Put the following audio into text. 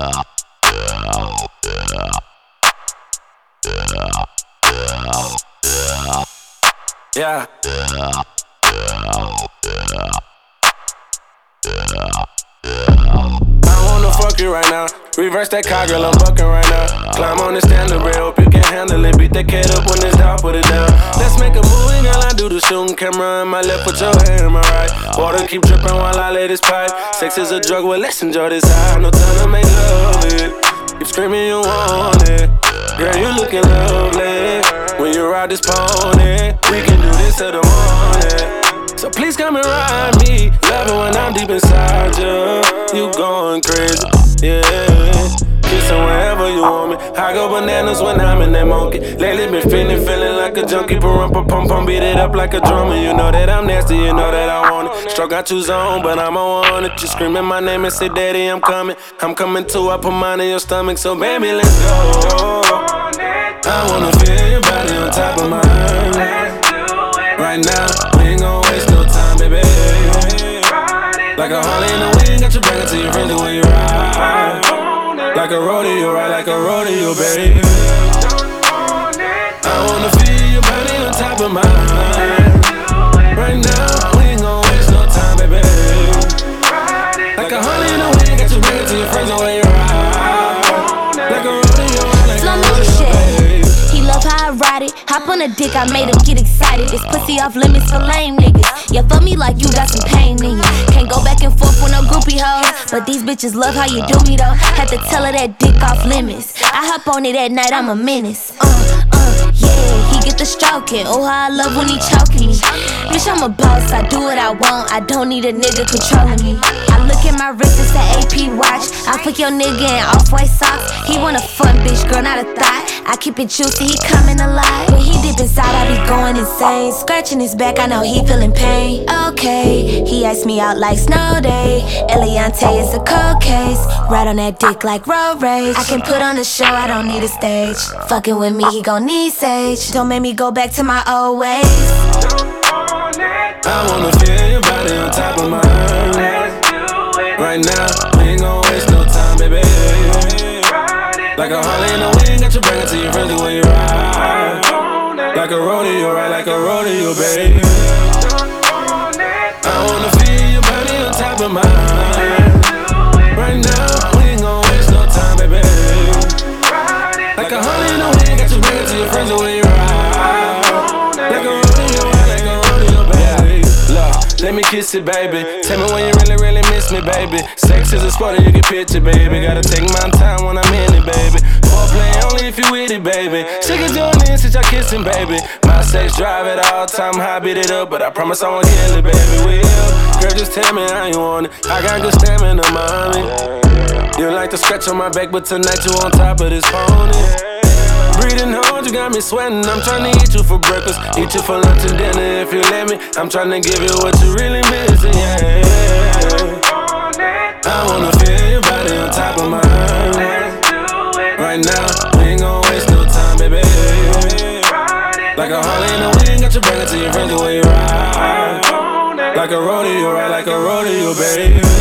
Yeah. I wanna fuck you right now. Reverse that car, girl, I'm bucking right now. Climb on the standard rail, hope you can handle it. Beat that cat up when it's down, put it down. Left, put your hand in my right. Water keep dripping while I lay this pipe. Sex is a drug, well, let's enjoy this high. No time to make love it. Keep screaming, you want it. Girl, you looking lovely. When you ride this pony, we can do this till the morning. So please come and ride me. Love it when I'm deep inside you. You going crazy, yeah. Kissing wherever you want me. I go bananas when I'm in that monkey. Lately been feeling, feeling like a junkie. Pump, pump, pump, beat it up like a drummer. You know that I'm nasty, you know that I want it. Struck out you zone, but I'm on it. You screaming my name and say, Daddy, I'm coming. I'm coming too. I put mine in your stomach, so baby, let's go. I wanna feel your body on top of mine. Right now, we ain't gon' waste no time, baby. Like a Harley in the wind, got you back to your when you ride. Like a rodeo, ride like a rodeo, baby. On a dick, I made him get excited. This pussy off limits for lame niggas. Yeah, fuck me like you got some pain in you. Can't go back and forth with no groupie hoes. But these bitches love how you do me though. Had to tell her that dick off limits. I hop on it at night, I'm a menace. Uh, uh, yeah, he get the stroking. Oh, how I love when he choking me. Bitch, I'm a boss, I do what I want. I don't need a nigga controlling me. I look at my wrist, it's an AP watch. I fuck your nigga in off white socks. He want a fun bitch, girl, not a thought. I keep it juicy, he coming alive. When he dip inside, I be going insane. Scratching his back, I know he feeling pain. Okay, he iced me out like snow day. Eliante is a cold case. Right on that dick like road rage. I can put on a show, I don't need a stage. Fucking with me, he gon' need sage. Don't make me go back to my old ways. I wanna feel your body on top of mine. Right now, Like a Harley in the wind, got you it to your friends when you ride. Like a rodeo, ride like a rodeo, baby. I wanna feel your body on top of mine. Right now, we ain't gon' waste no time, baby. Like a Harley in the wind, got you it to your friends when let me kiss it, baby. Tell me when you really, really miss me, baby. Sex is a sport you can picture, baby. Gotta take my time when I'm in it, baby. Foreplay only if you with it, baby. She can join in since y'all kissing, baby. My sex drive at all time, high beat it up, but I promise I won't kill it, baby. Will, girl, just tell me how you want it. I got good stamina, mommy. You like to scratch on my back, but tonight you on top of this pony. Got me sweating. I'm trying to eat you for breakfast, eat you for lunch and dinner if you let me. I'm trying to give you what you really missing, yeah. I wanna feel your body on top of mine. Right now, we ain't gon' waste no time, baby. Like a Harley in the wind, got you bring it to your friends when you ride. Like a rodeo, ride like a rodeo, baby.